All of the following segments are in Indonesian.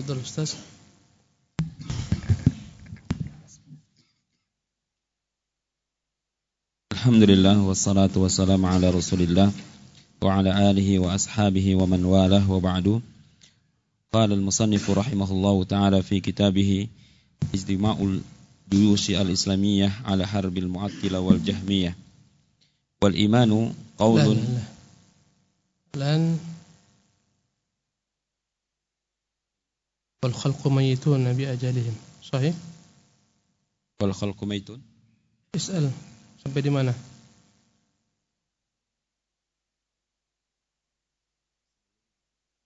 Fadhil Ustaz. Alhamdulillah wassalatu wassalamu ala Rasulillah wa ala alihi wa ashabihi wa man walah wa ba'du. Qala al-musannif rahimahullahu taala fi kitabih Ijtima'ul Duyushi al-Islamiyah ala harbil mu'attilah wal jahmiyah. Wal imanu qawlun والخلق ميتون بأجلهم. صحيح؟ والخلق ميتون. اسأل. sampai di mana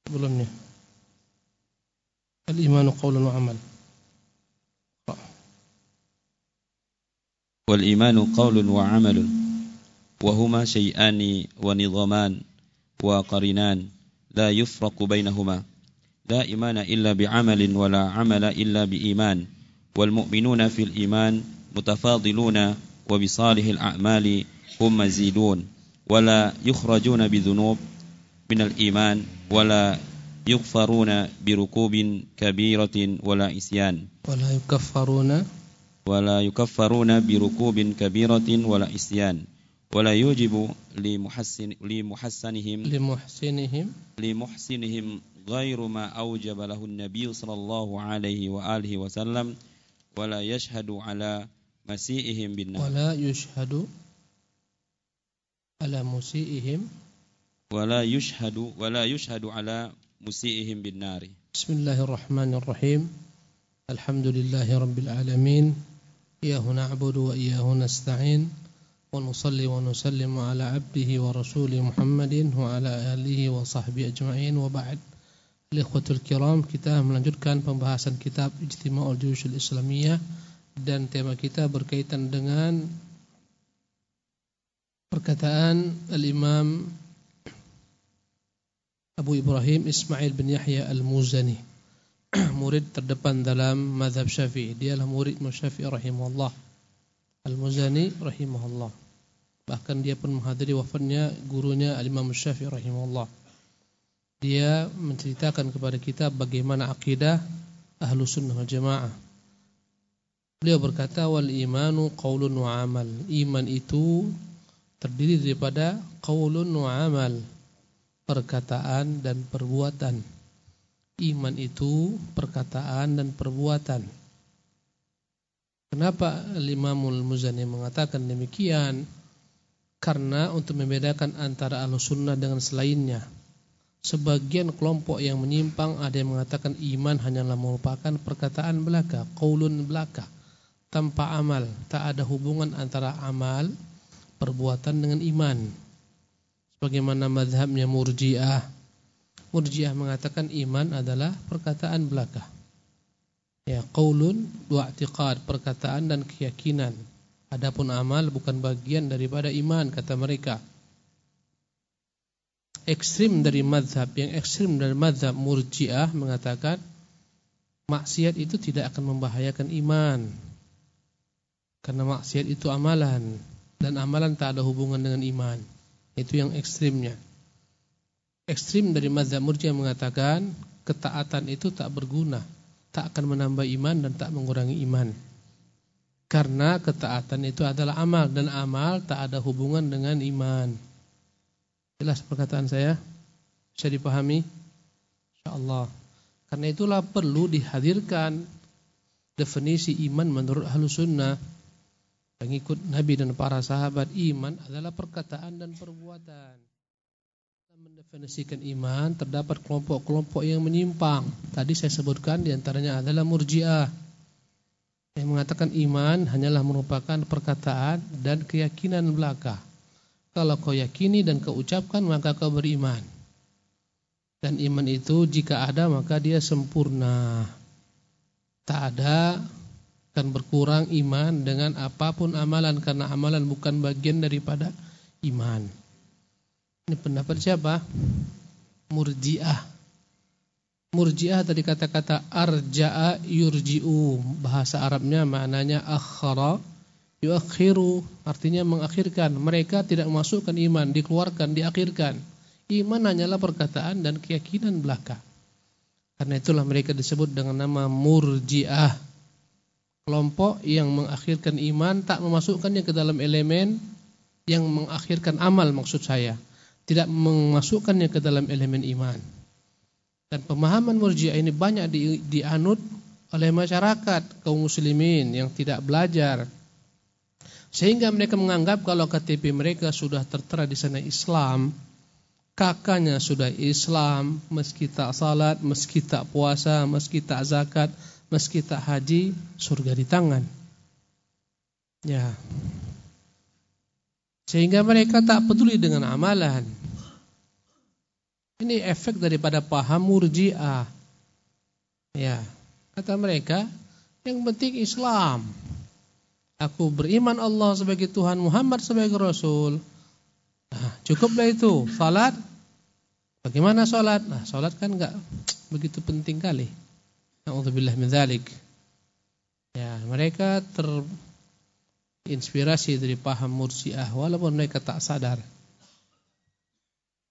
sebelumnya الإيمان قول وعمل. والإيمان قول وعمل. وهما شيئان ونظامان وقرنان لا يفرق بينهما. لا إيمان إلا بعمل ولا عمل إلا بإيمان والمؤمنون في الإيمان متفاضلون وبصالح الأعمال هم مزيدون ولا يخرجون بذنوب من الإيمان ولا يغفرون بركوب كبيرة ولا إسيان. ولا يكفرون. ولا يكفرون بركوب كبيرة ولا إسيان. ولا يوجب لمحسن لمحسنهم لمحسنهم. لمحسنهم غير ما أوجب له النبي صلى الله عليه وآله وسلم ولا يشهد على مسيئهم بالنار. ولا يشهد على مسيئهم. ولا يشهد ولا يشهد على مسيئهم بالنار. بسم الله الرحمن الرحيم. الحمد لله رب العالمين. إياه نعبد وإياه نستعين ونصلي ونسلم على عبده ورسوله محمد وعلى آله وصحبه أجمعين. وبعد. Ikhwatul kiram, kita melanjutkan pembahasan kitab Ijtima'ul Juyushul Islamiyah dan tema kita berkaitan dengan perkataan Al-Imam Abu Ibrahim Ismail bin Yahya Al-Muzani murid terdepan dalam mazhab Syafi'i. Dialah murid Syafi'i rahimahullah. Al-Muzani rahimahullah. Bahkan dia pun menghadiri wafatnya gurunya Al-Imam Syafi'i rahimahullah dia menceritakan kepada kita bagaimana akidah ahlu sunnah wal jamaah Beliau berkata wal imanu qaulun wa amal. Iman itu terdiri daripada qaulun wa amal, perkataan dan perbuatan. Iman itu perkataan dan perbuatan. Kenapa Imamul Muzani mengatakan demikian? Karena untuk membedakan antara Ahlussunnah dengan selainnya. Sebagian kelompok yang menyimpang ada yang mengatakan iman hanyalah merupakan perkataan belaka, qaulun belaka tanpa amal, tak ada hubungan antara amal perbuatan dengan iman. Sebagaimana mazhabnya Murji'ah. Murji'ah mengatakan iman adalah perkataan belaka. Ya, qaulun wa i'tiqad, perkataan dan keyakinan. Adapun amal bukan bagian daripada iman kata mereka. Ekstrim dari mazhab yang ekstrim dari mazhab Murji'ah mengatakan maksiat itu tidak akan membahayakan iman. Karena maksiat itu amalan dan amalan tak ada hubungan dengan iman. Itu yang ekstrimnya. Ekstrim dari mazhab Murji'ah mengatakan ketaatan itu tak berguna, tak akan menambah iman dan tak mengurangi iman. Karena ketaatan itu adalah amal dan amal tak ada hubungan dengan iman. Jelas perkataan saya? Bisa dipahami? InsyaAllah. Karena itulah perlu dihadirkan definisi iman menurut ahlu sunnah pengikut Nabi dan para sahabat iman adalah perkataan dan perbuatan. Dalam mendefinisikan iman terdapat kelompok-kelompok yang menyimpang. Tadi saya sebutkan di antaranya adalah murjiah yang mengatakan iman hanyalah merupakan perkataan dan keyakinan belaka. Kalau kau yakini dan kau ucapkan maka kau beriman. Dan iman itu jika ada maka dia sempurna. Tak ada akan berkurang iman dengan apa pun amalan karena amalan bukan bagian daripada iman. Ini pendapat siapa? Murji'ah. Murji'ah tadi kata-kata arja'a yurji'u. Bahasa Arabnya maknanya akhara yuakhiru. Artinya mengakhirkan. Mereka tidak masukkan iman, dikeluarkan, diakhirkan. Iman hanyalah perkataan dan keyakinan belaka. Karena itulah mereka disebut dengan nama murjiah. Kelompok yang mengakhirkan iman tak memasukkannya ke dalam elemen yang mengakhirkan amal maksud saya. Tidak memasukkannya ke dalam elemen iman. Dan pemahaman murjiah ini banyak di, dianut oleh masyarakat kaum muslimin yang tidak belajar. Sehingga mereka menganggap kalau KTP mereka sudah tertera di sana Islam, kakaknya sudah Islam, meski tak salat, meski tak puasa, meski tak zakat, meski tak haji, surga di tangan. Ya. Sehingga mereka tak peduli dengan amalan. Ini efek daripada paham murjiah. Ya. Kata mereka, yang penting Islam. Aku beriman Allah sebagai Tuhan, Muhammad sebagai Rasul. Nah, cukuplah itu. Salat. Bagaimana salat? Nah, salat kan enggak begitu penting kali. Nauzubillah min dzalik. Ya, mereka terinspirasi dari paham Murji'ah walaupun mereka tak sadar.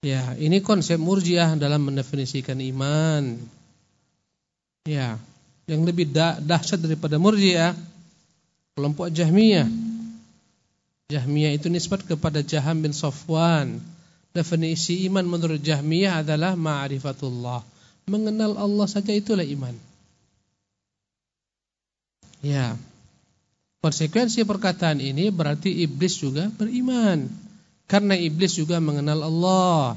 Ya, ini konsep Murji'ah dalam mendefinisikan iman. Ya, yang lebih dahsyat daripada Murji'ah kelompok Jahmiyah. Jahmiyah itu nisbat kepada Jaham bin Safwan. Definisi iman menurut Jahmiyah adalah ma'rifatullah. Mengenal Allah saja itulah iman. Ya. Konsekuensi perkataan ini berarti iblis juga beriman. Karena iblis juga mengenal Allah.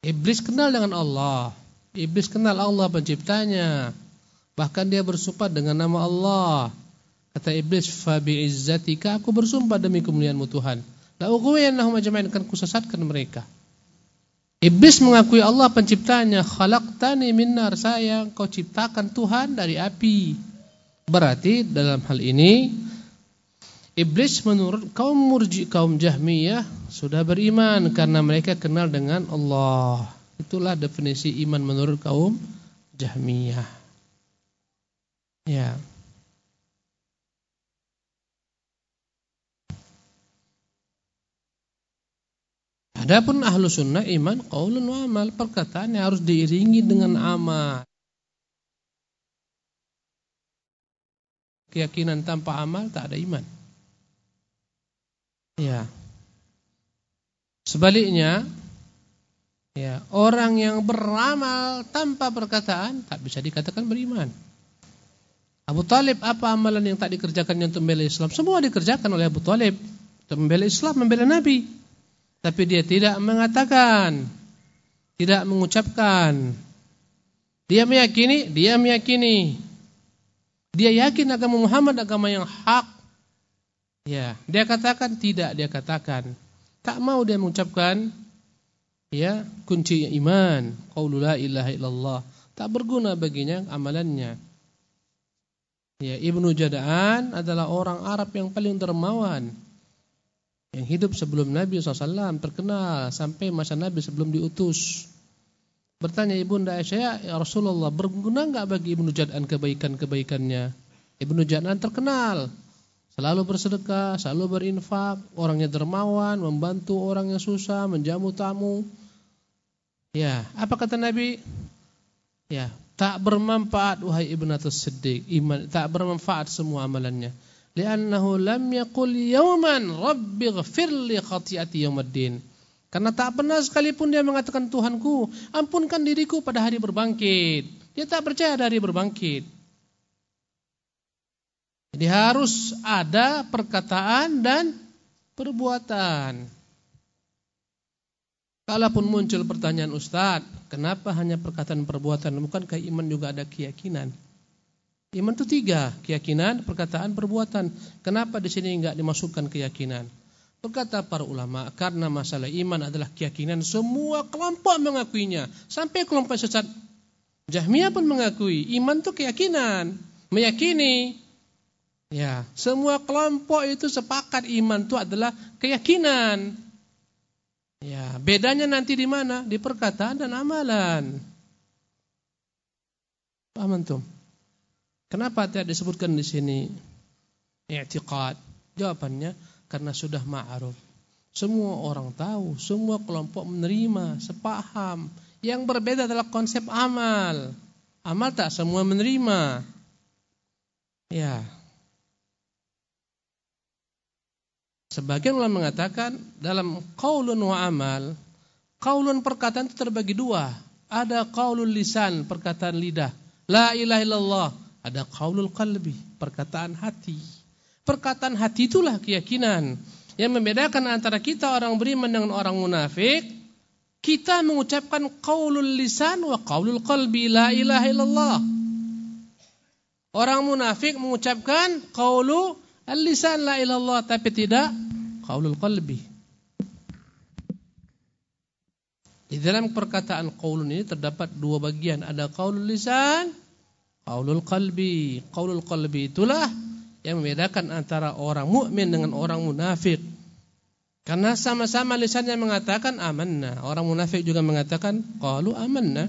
Iblis kenal dengan Allah. Iblis kenal Allah penciptanya. Bahkan dia bersumpah dengan nama Allah. Kata iblis, "Fa bi'izzatika aku bersumpah demi kemuliaanmu Tuhan, la ughwiyannahum ajma'in akan kusesatkan mereka." Iblis mengakui Allah penciptanya, "Khalaqtani min nar," saya kau ciptakan Tuhan dari api. Berarti dalam hal ini Iblis menurut kaum murji kaum Jahmiyah sudah beriman karena mereka kenal dengan Allah. Itulah definisi iman menurut kaum Jahmiyah. Ya. Adapun ahlu sunnah iman qaulun wa amal perkataannya harus diiringi dengan amal. Keyakinan tanpa amal tak ada iman. Ya. Sebaliknya, ya, orang yang beramal tanpa perkataan tak bisa dikatakan beriman. Abu Talib apa amalan yang tak dikerjakannya untuk membela Islam? Semua dikerjakan oleh Abu Talib untuk membela Islam, membela Nabi. Tapi dia tidak mengatakan, tidak mengucapkan. Dia meyakini, dia meyakini. Dia yakin agama Muhammad agama yang hak. Ya, dia katakan tidak, dia katakan. Tak mau dia mengucapkan ya, kunci iman, qaulul la ilaha illallah. Tak berguna baginya amalannya. Ya, Ibnu Jada'an adalah orang Arab yang paling dermawan yang hidup sebelum Nabi SAW terkenal sampai masa Nabi sebelum diutus. Bertanya ibunda Aisyah, ya Rasulullah, berguna enggak bagi Ibnu Jad'an kebaikan-kebaikannya? Ibnu Jad'an terkenal, selalu bersedekah, selalu berinfak, orangnya dermawan, membantu orang yang susah, menjamu tamu. Ya, apa kata Nabi? Ya, tak bermanfaat wahai Ibnatus Siddiq, iman tak bermanfaat semua amalannya. Li'annahu lam yaqul yawman rabbi ghafir li khati'ati yawmiddin. Karena tak pernah sekalipun dia mengatakan Tuhanku, ampunkan diriku pada hari berbangkit. Dia tak percaya dari berbangkit. Jadi harus ada perkataan dan perbuatan. Kalaupun muncul pertanyaan Ustadz, kenapa hanya perkataan perbuatan? Bukankah iman juga ada keyakinan? Iman itu tiga, keyakinan, perkataan, perbuatan. Kenapa di sini enggak dimasukkan keyakinan? Berkata para ulama, karena masalah iman adalah keyakinan, semua kelompok mengakuinya. Sampai kelompok sesat Jahmiyah pun mengakui, iman itu keyakinan, meyakini. Ya, semua kelompok itu sepakat iman itu adalah keyakinan. Ya, bedanya nanti di mana? Di perkataan dan amalan. Paham antum? Kenapa tidak disebutkan di sini i'tiqad? Jawabannya karena sudah ma'ruf. Semua orang tahu, semua kelompok menerima, sepaham. Yang berbeda adalah konsep amal. Amal tak semua menerima. Ya. Sebagian ulama mengatakan dalam qaulun wa amal, qaulun perkataan itu terbagi dua. Ada qaulul lisan, perkataan lidah. La ilaha illallah. Ada qaulul qalbi, perkataan hati. Perkataan hati itulah keyakinan. Yang membedakan antara kita orang beriman dengan orang munafik kita mengucapkan qaulul lisan wa qaulul qalbi la ilaha illallah. Orang munafik mengucapkan qaulu al-lisan la ilallah tapi tidak qaulul qalbi. Di dalam perkataan qaulun ini terdapat dua bagian, ada qaulul lisan, qaulul qalbi. Qaulul qalbi itulah yang membedakan antara orang mukmin dengan orang munafik. Karena sama-sama lisannya mengatakan amanna. Orang munafik juga mengatakan qalu amanna.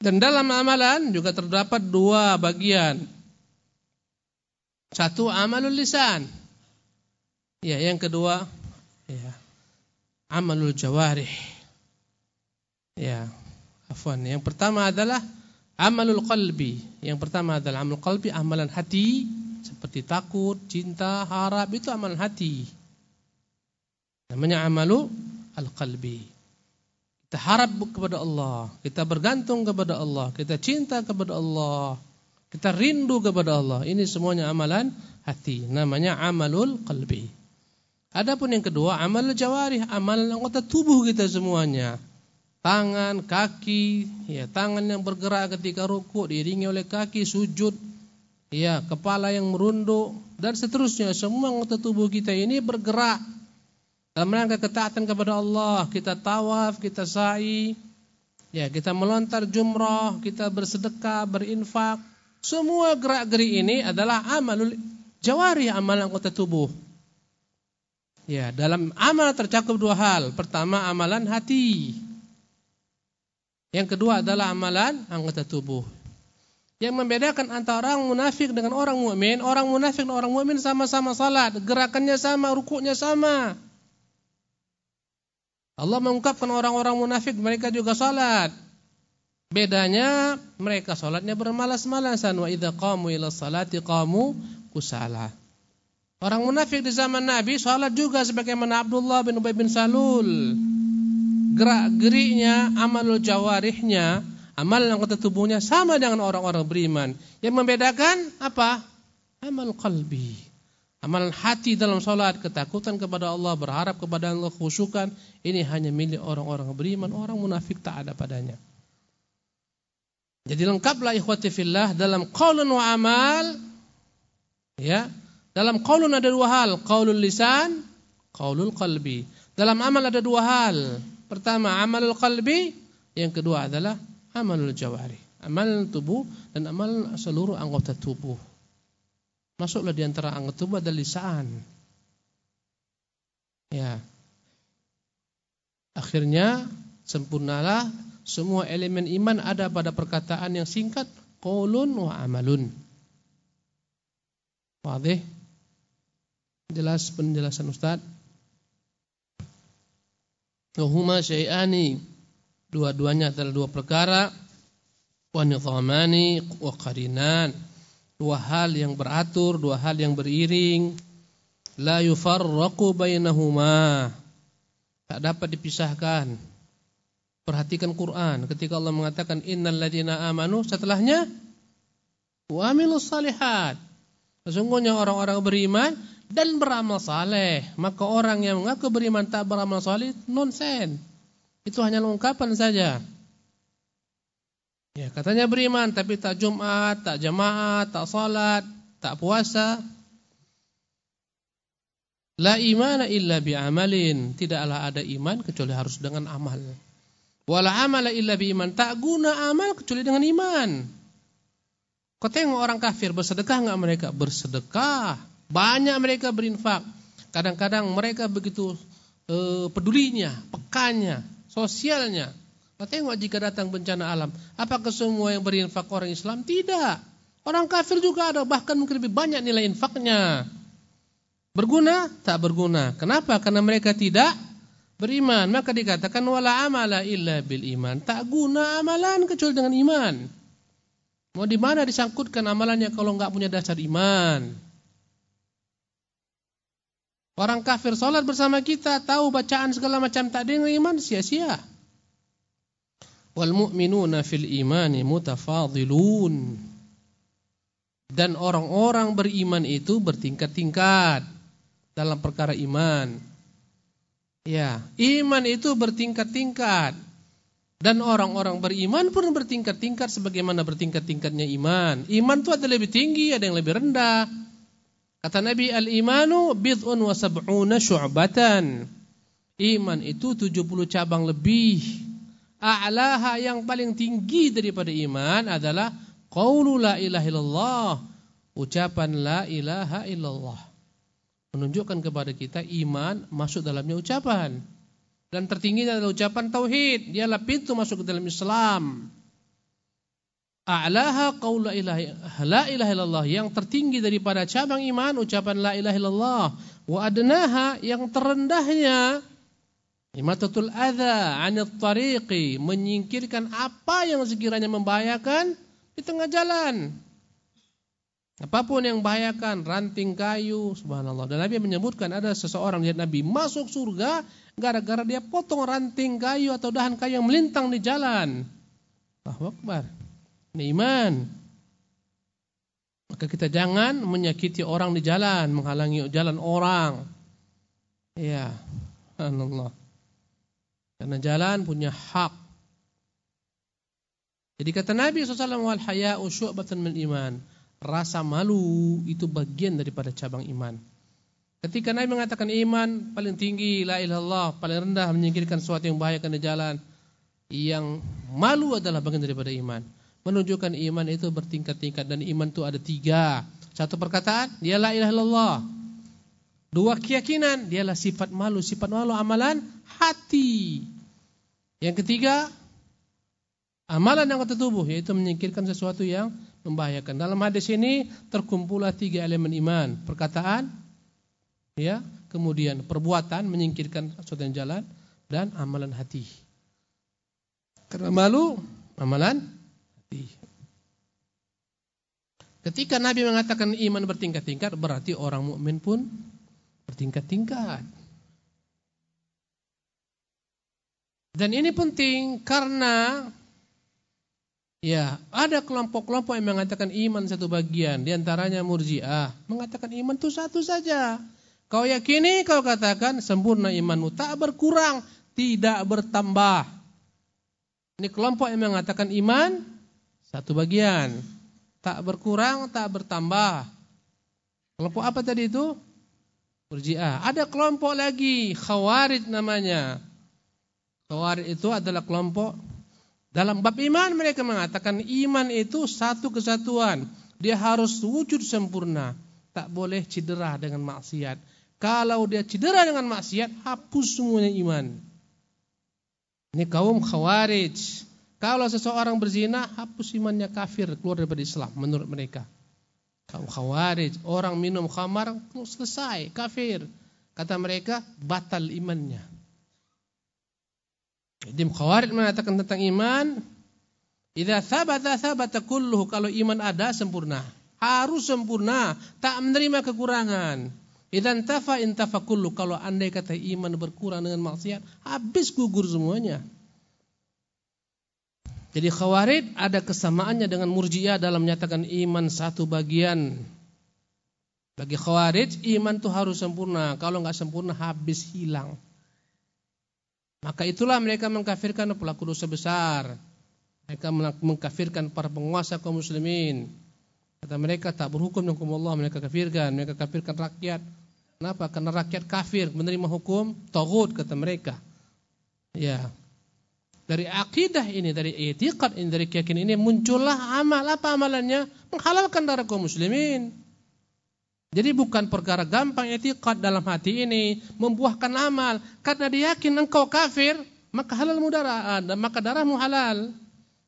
Dan dalam amalan juga terdapat dua bagian. Satu amalul lisan. Ya, yang kedua ya, amalul jawarih. Ya, afwan. Yang pertama adalah amalul qalbi. Yang pertama adalah amal qalbi, amalan hati seperti takut, cinta, harap itu amalan hati. Namanya amalu al-qalbi. Kita harap kepada Allah, kita bergantung kepada Allah, kita cinta kepada Allah, kita rindu kepada Allah. Ini semuanya amalan hati. Namanya amalul qalbi. Adapun yang kedua, amal jawarih, amal anggota tubuh kita semuanya. Tangan, kaki, ya, tangan yang bergerak ketika rukuk diiringi oleh kaki sujud, ya, kepala yang merunduk dan seterusnya. Semua anggota tubuh kita ini bergerak dalam rangka ketaatan kepada Allah, kita tawaf, kita sa'i, ya, kita melontar jumrah, kita bersedekah, berinfak. Semua gerak-geri ini adalah amalul jawari, amal anggota tubuh. Ya, dalam amal tercakup dua hal. Pertama, amalan hati. Yang kedua adalah amalan anggota tubuh. Yang membedakan antara orang munafik dengan orang mukmin, orang munafik dan orang mukmin sama-sama salat, gerakannya sama, rukuknya sama. Allah mengungkapkan orang-orang munafik mereka juga salat. Bedanya mereka salatnya bermalas-malasan wa idza qamu ila salati qamu kusala. Orang munafik di zaman Nabi salat juga sebagaimana Abdullah bin Ubay bin Salul. Gerak-geriknya, amalul jawarihnya, amal anggota tubuhnya sama dengan orang-orang beriman. Yang membedakan apa? Amal qalbi. Amalan hati dalam salat, ketakutan kepada Allah, berharap kepada Allah, khusyukan, ini hanya milik orang-orang beriman, orang munafik tak ada padanya. Jadi lengkaplah ikhwati fillah dalam qaulun wa amal ya. Dalam qaulun ada dua hal, qaulul lisan, qaulul qalbi. Dalam amal ada dua hal. Pertama amalul qalbi, yang kedua adalah amalul jawari. Amal tubuh dan amal seluruh anggota tubuh. Masuklah di antara anggota tubuh ada lisan. Ya. Akhirnya sempurnalah semua elemen iman ada pada perkataan yang singkat qaulun wa amalun. Wadih? Jelas penjelasan Ustaz? Wahuma syai'ani. Dua-duanya adalah dua perkara. Wa nizamani wa qarinan dua hal yang beratur, dua hal yang beriring. La yufarraqu bainahuma. Tak dapat dipisahkan. Perhatikan Quran ketika Allah mengatakan innal ladzina amanu setelahnya wa amilus salihat. Sesungguhnya orang-orang beriman dan beramal saleh. Maka orang yang mengaku beriman tak beramal saleh nonsen. Itu hanya ungkapan saja. Ya, katanya beriman tapi tak Jumat, tak jamaah, tak salat, tak puasa. La imana illa bi'amalin. Tidaklah ada iman kecuali harus dengan amal. Wala amala illa bi'iman. Tak guna amal kecuali dengan iman. Kau tengok orang kafir bersedekah enggak mereka? Bersedekah. Banyak mereka berinfak. Kadang-kadang mereka begitu uh, pedulinya, pekanya, sosialnya. Nah, tengok jika datang bencana alam, apakah semua yang berinfak orang Islam? Tidak. Orang kafir juga ada, bahkan mungkin lebih banyak nilai infaknya. Berguna? Tak berguna. Kenapa? Karena mereka tidak beriman. Maka dikatakan wala amala illa bil iman. Tak guna amalan kecuali dengan iman. Mau di mana disangkutkan amalannya kalau enggak punya dasar iman? Orang kafir sholat bersama kita tahu bacaan segala macam tak dengan iman sia-sia. Wal mu'minuna fil imani mutafadilun. Dan orang-orang beriman itu bertingkat-tingkat dalam perkara iman. Ya, iman itu bertingkat-tingkat. Dan orang-orang beriman pun bertingkat-tingkat sebagaimana bertingkat-tingkatnya iman. Iman itu ada lebih tinggi, ada yang lebih rendah. Kata Nabi, al-imanu bid'un wa sab'una syu'batan. Iman itu 70 cabang lebih. A'laha yang paling tinggi daripada iman adalah qaulu la ilaha illallah. Ucapan la ilaha illallah menunjukkan kepada kita iman masuk dalamnya ucapan. Dan tertinggi adalah ucapan tauhid, dialah pintu masuk ke dalam Islam. A'laha qaul la ilaha illallah yang tertinggi daripada cabang iman ucapan la ilaha illallah wa adnaha yang terendahnya imatatul adza 'anil tariqi menyingkirkan apa yang sekiranya membahayakan di tengah jalan Apa pun yang bahayakan, ranting kayu, subhanallah. Dan Nabi menyebutkan ada seseorang lihat Nabi masuk surga gara-gara dia potong ranting kayu atau dahan kayu yang melintang di jalan. Allahu Akbar. Iman. Maka kita jangan menyakiti orang di jalan, menghalangi jalan orang. Ya, subhanallah. Karena jalan punya hak. Jadi kata Nabi SAW, wal haya'u syu'batan min iman rasa malu itu bagian daripada cabang iman. Ketika Nabi mengatakan iman paling tinggi la ilallah, paling rendah menyingkirkan sesuatu yang membahayakan di jalan. Yang malu adalah bagian daripada iman. Menunjukkan iman itu bertingkat-tingkat dan iman itu ada tiga. Satu perkataan, dia la ilaha. Dua keyakinan, dialah sifat malu. Sifat malu amalan hati. Yang ketiga, amalan yang tubuh yaitu menyingkirkan sesuatu yang membahayakan. Dalam hadis ini terkumpulah tiga elemen iman. Perkataan, ya, kemudian perbuatan menyingkirkan sesuatu yang jalan dan amalan hati. Karena malu, amalan hati. Ketika Nabi mengatakan iman bertingkat-tingkat, berarti orang mukmin pun bertingkat-tingkat. Dan ini penting karena Ya, ada kelompok-kelompok yang mengatakan iman satu bagian, di antaranya murjiah, mengatakan iman itu satu saja. Kau yakini, kau katakan sempurna imanmu, tak berkurang, tidak bertambah. Ini kelompok yang mengatakan iman satu bagian, tak berkurang, tak bertambah. Kelompok apa tadi itu? Murjiah. Ada kelompok lagi, khawarij namanya. Khawarij itu adalah kelompok dalam bab iman mereka mengatakan iman itu satu kesatuan. Dia harus wujud sempurna. Tak boleh cedera dengan maksiat. Kalau dia cedera dengan maksiat, hapus semuanya iman. Ini kaum khawarij. Kalau seseorang berzina, hapus imannya kafir, keluar daripada Islam menurut mereka. Kaum khawarij, orang minum khamar, selesai, kafir. Kata mereka, batal imannya. Jadi Khawarij mengatakan tentang iman, idza thabata thabata kulluhu kalau iman ada sempurna. Harus sempurna, tak menerima kekurangan. Idan tafa intafa kullu kalau andai kata iman berkurang dengan maksiat, habis gugur semuanya. Jadi Khawarij ada kesamaannya dengan Murji'ah dalam menyatakan iman satu bagian. Bagi Khawarij iman itu harus sempurna, kalau enggak sempurna habis hilang. Maka itulah mereka mengkafirkan pelaku dosa besar. Mereka mengkafirkan para penguasa kaum muslimin. Kata mereka tak berhukum dengan hukum Allah, mereka kafirkan, mereka kafirkan rakyat. Kenapa? Karena rakyat kafir menerima hukum tagut kata mereka. Ya. Dari akidah ini, dari etikat ini, dari keyakinan ini muncullah amal apa amalannya? Menghalalkan darah kaum muslimin. Jadi bukan perkara gampang etikat dalam hati ini membuahkan amal karena dia yakin engkau kafir maka halal darah maka darahmu halal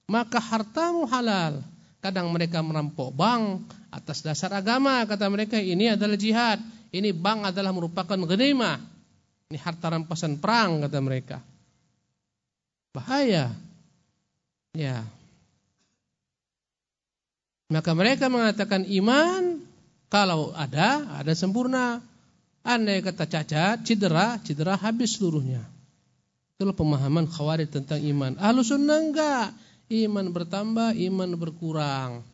maka hartamu halal. Kadang mereka merampok bank atas dasar agama kata mereka ini adalah jihad. Ini bank adalah merupakan ghanimah. Ini harta rampasan perang kata mereka. Bahaya. Ya. Maka mereka mengatakan iman kalau ada, ada sempurna. Andai kata cacat, cedera, cedera habis seluruhnya. Itulah pemahaman khawarij tentang iman. Ahlu sunnah enggak. Iman bertambah, iman berkurang.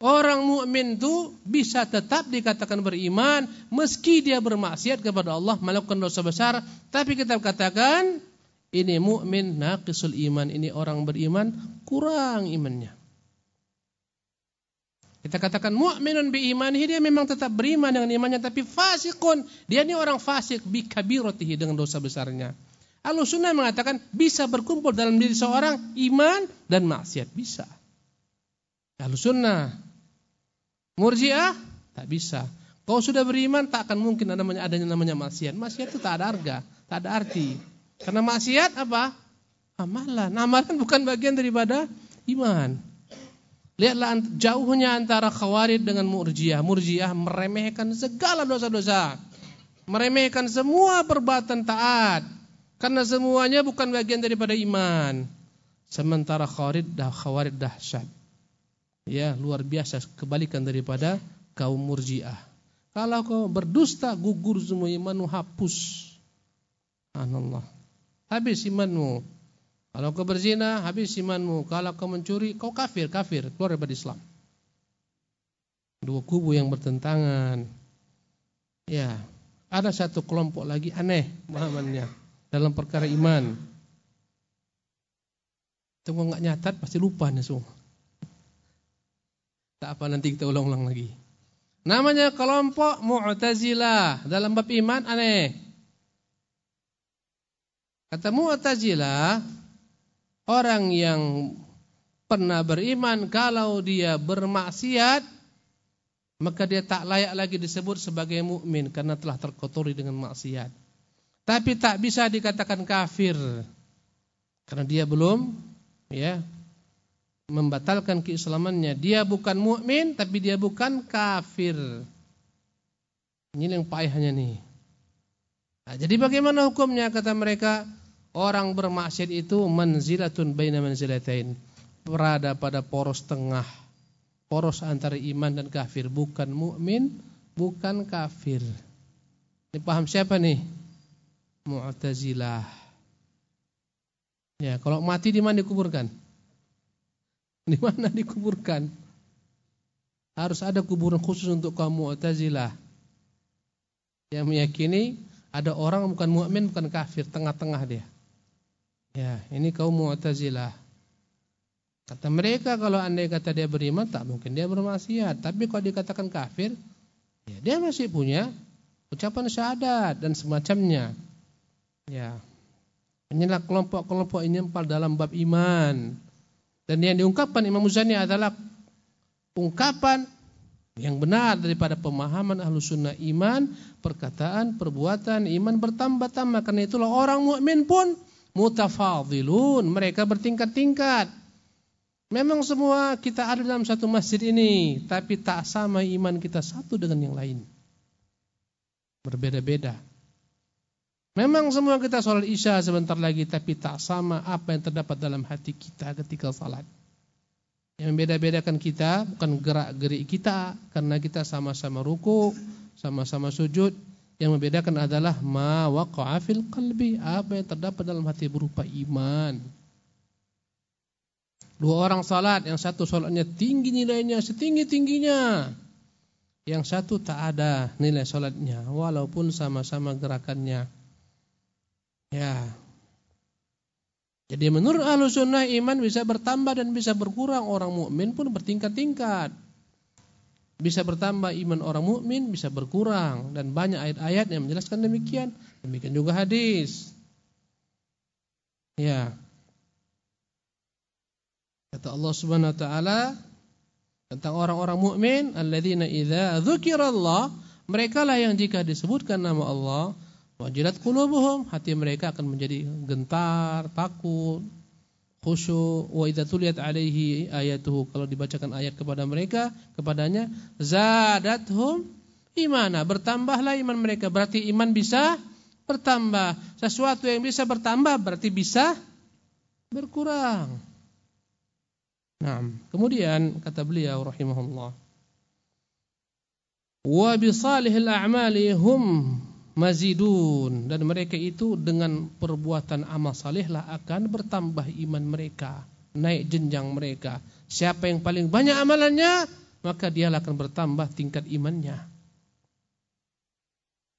Orang mukmin itu bisa tetap dikatakan beriman meski dia bermaksiat kepada Allah melakukan dosa besar, tapi kita katakan ini mukmin naqisul iman, ini orang beriman kurang imannya. Kita katakan mukminun bi imanihi dia memang tetap beriman dengan imannya tapi fasikun, dia ini orang fasik bi kabiratihi dengan dosa besarnya. Al-Sunnah mengatakan bisa berkumpul dalam diri seorang iman dan maksiat bisa. Al-Sunnah Murjiah tak bisa. Kau sudah beriman tak akan mungkin ada namanya adanya namanya maksiat. Maksiat itu tak ada harga, tak ada arti. Karena maksiat apa? Amalan. Amalan bukan bagian daripada iman. Lihatlah jauhnya antara khawarid dengan murjiah. Murjiah meremehkan segala dosa-dosa. Meremehkan semua perbuatan taat. Karena semuanya bukan bagian daripada iman. Sementara khawarid dah khawarid dahsyat ya luar biasa kebalikan daripada kaum murjiah. Kalau kau berdusta gugur semua imanmu hapus. Allah. Habis imanmu. Kalau kau berzina habis imanmu. Kalau kau mencuri kau kafir, kafir, keluar dari Islam. Dua kubu yang bertentangan. Ya, ada satu kelompok lagi aneh pemahamannya dalam perkara iman. Tunggu nggak nyatat pasti lupa nih semua. Tak apa nanti kita ulang-ulang lagi. Namanya kelompok Mu'tazilah. Dalam bab iman aneh. Kata Mu'tazilah, orang yang pernah beriman kalau dia bermaksiat, maka dia tak layak lagi disebut sebagai mukmin karena telah terkotori dengan maksiat. Tapi tak bisa dikatakan kafir karena dia belum ya membatalkan keislamannya. Dia bukan mukmin tapi dia bukan kafir. Ini yang payahnya nih. Nah, jadi bagaimana hukumnya kata mereka? Orang bermaksiat itu manzilatun baina manzilatain. Berada pada poros tengah. Poros antara iman dan kafir, bukan mukmin, bukan kafir. Ini paham siapa nih? Mu'tazilah. Ya, kalau mati di mana dikuburkan? Di mana dikuburkan? Harus ada kuburan khusus untuk kaum Mu'tazilah. Yang meyakini ada orang bukan mukmin bukan kafir, tengah-tengah dia. Ya, ini kaum Mu'tazilah. Kata mereka kalau andai kata dia beriman tak mungkin dia bermaksiat, tapi kalau dikatakan kafir, ya dia masih punya ucapan syahadat dan semacamnya. Ya. Inilah kelompok-kelompok ini dalam bab iman. Dan yang diungkapkan Imam Muzani adalah ungkapan yang benar daripada pemahaman ahlu sunnah iman, perkataan, perbuatan, iman bertambah-tambah. Karena itulah orang mukmin pun mutafadilun. Mereka bertingkat-tingkat. Memang semua kita ada dalam satu masjid ini, tapi tak sama iman kita satu dengan yang lain. Berbeda-beda. Memang semua kita sholat isya sebentar lagi tapi tak sama apa yang terdapat dalam hati kita ketika sholat. Yang membeda-bedakan kita bukan gerak-gerik kita karena kita sama-sama ruku, sama-sama sujud. Yang membedakan adalah ma waqa'a fil qalbi, apa yang terdapat dalam hati berupa iman. Dua orang salat, yang satu salatnya tinggi nilainya, setinggi-tingginya. Yang satu tak ada nilai salatnya walaupun sama-sama gerakannya. Ya. Jadi menurut ahlu sunnah iman bisa bertambah dan bisa berkurang. Orang mukmin pun bertingkat-tingkat. Bisa bertambah iman orang mukmin, bisa berkurang dan banyak ayat-ayat yang menjelaskan demikian. Demikian juga hadis. Ya. Kata Allah Subhanahu wa taala tentang orang-orang mukmin, alladzina idza dzukirallah, mereka lah yang jika disebutkan nama Allah, Wajilat qulubuhum, hati mereka akan menjadi gentar, takut, khusyuk. Wa idza tuliyat alaihi ayatuhu, kalau dibacakan ayat kepada mereka, kepadanya zadathum imana, bertambahlah iman mereka. Berarti iman bisa bertambah. Sesuatu yang bisa bertambah berarti bisa berkurang. Nah, kemudian kata beliau rahimahullah. Wa bi salihil a'mali hum mazidun dan mereka itu dengan perbuatan amal salehlah akan bertambah iman mereka, naik jenjang mereka. Siapa yang paling banyak amalannya, maka dia akan bertambah tingkat imannya.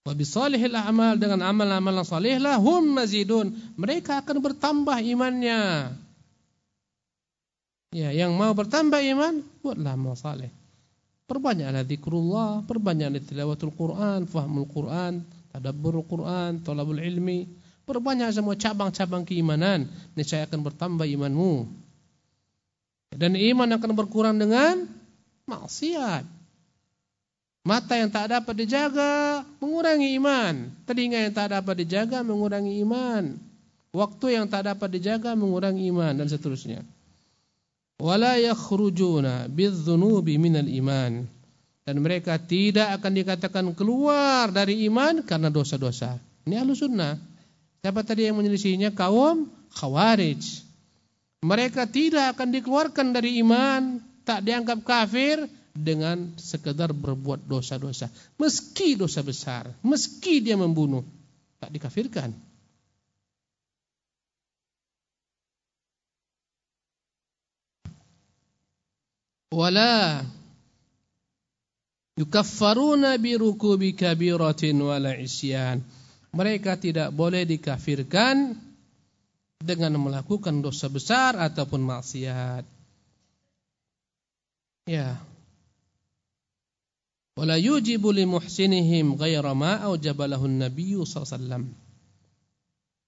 Wa bisalihil a'mal dengan amal-amal yang saleh lah hum mazidun. Mereka akan bertambah imannya. Ya, yang mau bertambah iman, buatlah amal saleh. Perbanyaklah zikrullah, perbanyaklah tilawatul Quran, fahmul Quran, tadabburul Quran, talabul ilmi. Perbanyak semua cabang-cabang keimanan, niscaya akan bertambah imanmu. Dan iman akan berkurang dengan maksiat. Mata yang tak dapat dijaga mengurangi iman. Telinga yang tak dapat dijaga mengurangi iman. Waktu yang tak dapat dijaga mengurangi iman dan seterusnya. Wala yakhrujuna bidzunubi minal iman. Dan mereka tidak akan dikatakan keluar dari iman karena dosa-dosa. Ini ahlu sunnah. Siapa tadi yang menyelisihinya? Kaum khawarij. Mereka tidak akan dikeluarkan dari iman. Tak dianggap kafir dengan sekedar berbuat dosa-dosa. Meski dosa besar, meski dia membunuh, tak dikafirkan. Wala yukaffaruna birukubi kabiratin wala isyan. Mereka tidak boleh dikafirkan dengan melakukan dosa besar ataupun maksiat. Ya, wala yujibu li muhsinihim ghaira ma aujabalahu an-nabiy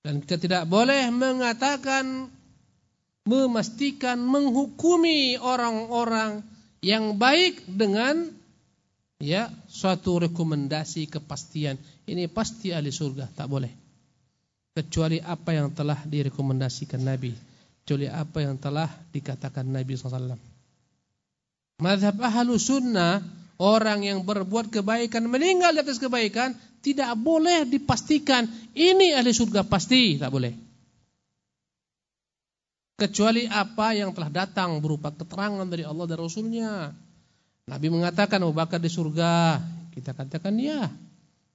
dan kita tidak boleh mengatakan memastikan menghukumi orang-orang yang baik dengan ya suatu rekomendasi kepastian. Ini pasti ahli surga tak boleh. Kecuali apa yang telah direkomendasikan Nabi. Kecuali apa yang telah dikatakan Nabi SAW Madhab ahlu sunnah orang yang berbuat kebaikan meninggal di atas kebaikan tidak boleh dipastikan ini ahli surga pasti tak boleh. Kecuali apa yang telah datang berupa keterangan dari Allah dan Rasulnya Nabi mengatakan Abu Bakar di surga kita katakan ya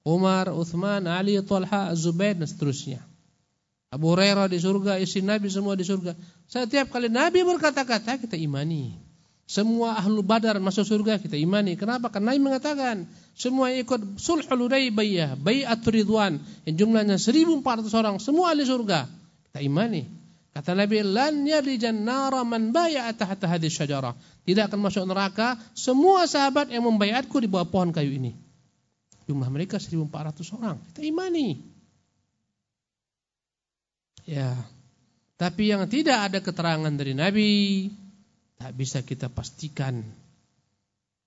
Umar, Uthman, Ali, Talha, Zubair dan seterusnya Abu Hurairah di surga, istri Nabi semua di surga. Setiap kali Nabi berkata-kata kita imani. Semua ahlu badar masuk surga kita imani. Kenapa? Karena Nabi mengatakan semua ikut sulhul Hudaybiyah, bai'atul ridwan yang jumlahnya 1400 orang, semua ahli surga. Kita imani. Kata Nabi, "Lan yalijan nara man bai'a tahta hadhihi syajarah." Tidak akan masuk neraka semua sahabat yang membaiatku di bawah pohon kayu ini. Jumlah mereka 1400 orang. Kita imani. Ya. Tapi yang tidak ada keterangan dari Nabi, tak bisa kita pastikan.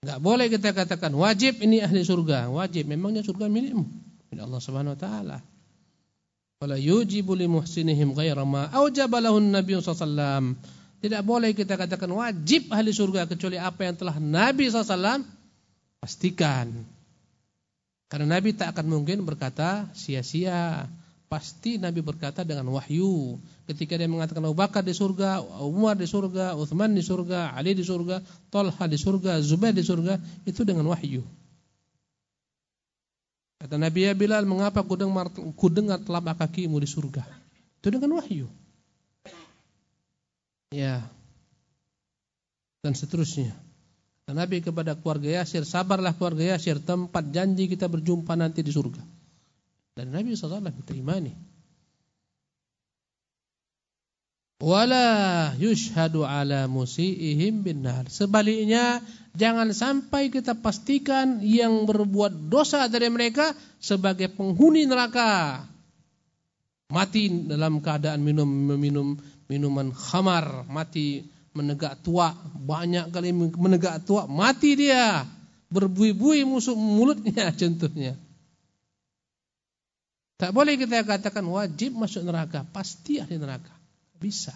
Enggak boleh kita katakan wajib ini ahli surga, wajib memangnya surga milikmu milik Allah Subhanahu wa taala. Wala yujibu li muhsinihim ghaira ma aujaba lahu Nabi sallallahu Tidak boleh kita katakan wajib ahli surga kecuali apa yang telah Nabi SAW pastikan. Karena Nabi tak akan mungkin berkata sia-sia. Pasti Nabi berkata dengan wahyu. Ketika dia mengatakan Abu Bakar di surga, Umar di surga, Uthman di surga, Ali di surga, Talha di surga, Zubair di surga, itu dengan wahyu. Kata Nabi ya Bilal, mengapa ku dengar, telapak kakimu di surga? Itu dengan wahyu. Ya. Dan seterusnya. Dan Nabi kepada keluarga Yasir, sabarlah keluarga Yasir, tempat janji kita berjumpa nanti di surga. Dan Nabi SAW kita imani. Wala yushhadu ala musiihim binnar. Sebaliknya, jangan sampai kita pastikan yang berbuat dosa dari mereka sebagai penghuni neraka. Mati dalam keadaan minum minum minuman khamar, mati menegak tua, banyak kali menegak tua, mati dia. Berbui-bui musuh mulutnya contohnya. Tak boleh kita katakan wajib masuk neraka, pasti ahli neraka. Bisa.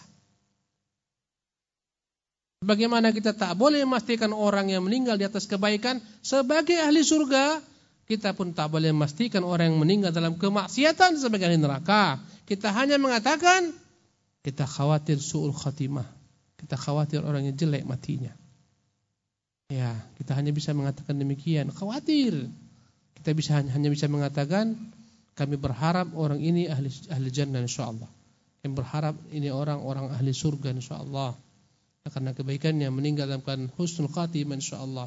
Bagaimana kita tak boleh memastikan orang yang meninggal di atas kebaikan sebagai ahli surga Kita pun tak boleh memastikan orang yang meninggal dalam kemaksiatan sebagai ahli neraka. Kita hanya mengatakan kita khawatir su'ul khatimah. Kita khawatir orangnya jelek matinya. Ya, kita hanya bisa mengatakan demikian. Khawatir. Kita bisa hanya bisa mengatakan kami berharap orang ini ahli ahli jannah insyaallah. Yang berharap ini orang-orang ahli surga insyaallah. Ya, karena kebaikannya meninggal dalam husnul khatimah insyaallah.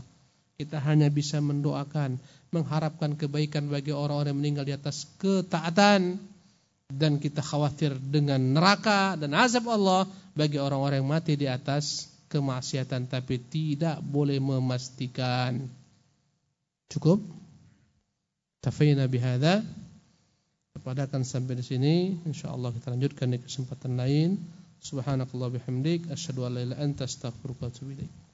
Kita hanya bisa mendoakan, mengharapkan kebaikan bagi orang-orang yang meninggal di atas ketaatan dan kita khawatir dengan neraka dan azab Allah bagi orang-orang yang mati di atas kemaksiatan tapi tidak boleh memastikan. Cukup? Tafayna bihadza. Kepada akan sampai di sini, insyaallah kita lanjutkan di kesempatan lain. Subhanakallah bihamdik asyhadu an la anta astaghfiruka wa atubu ilaik.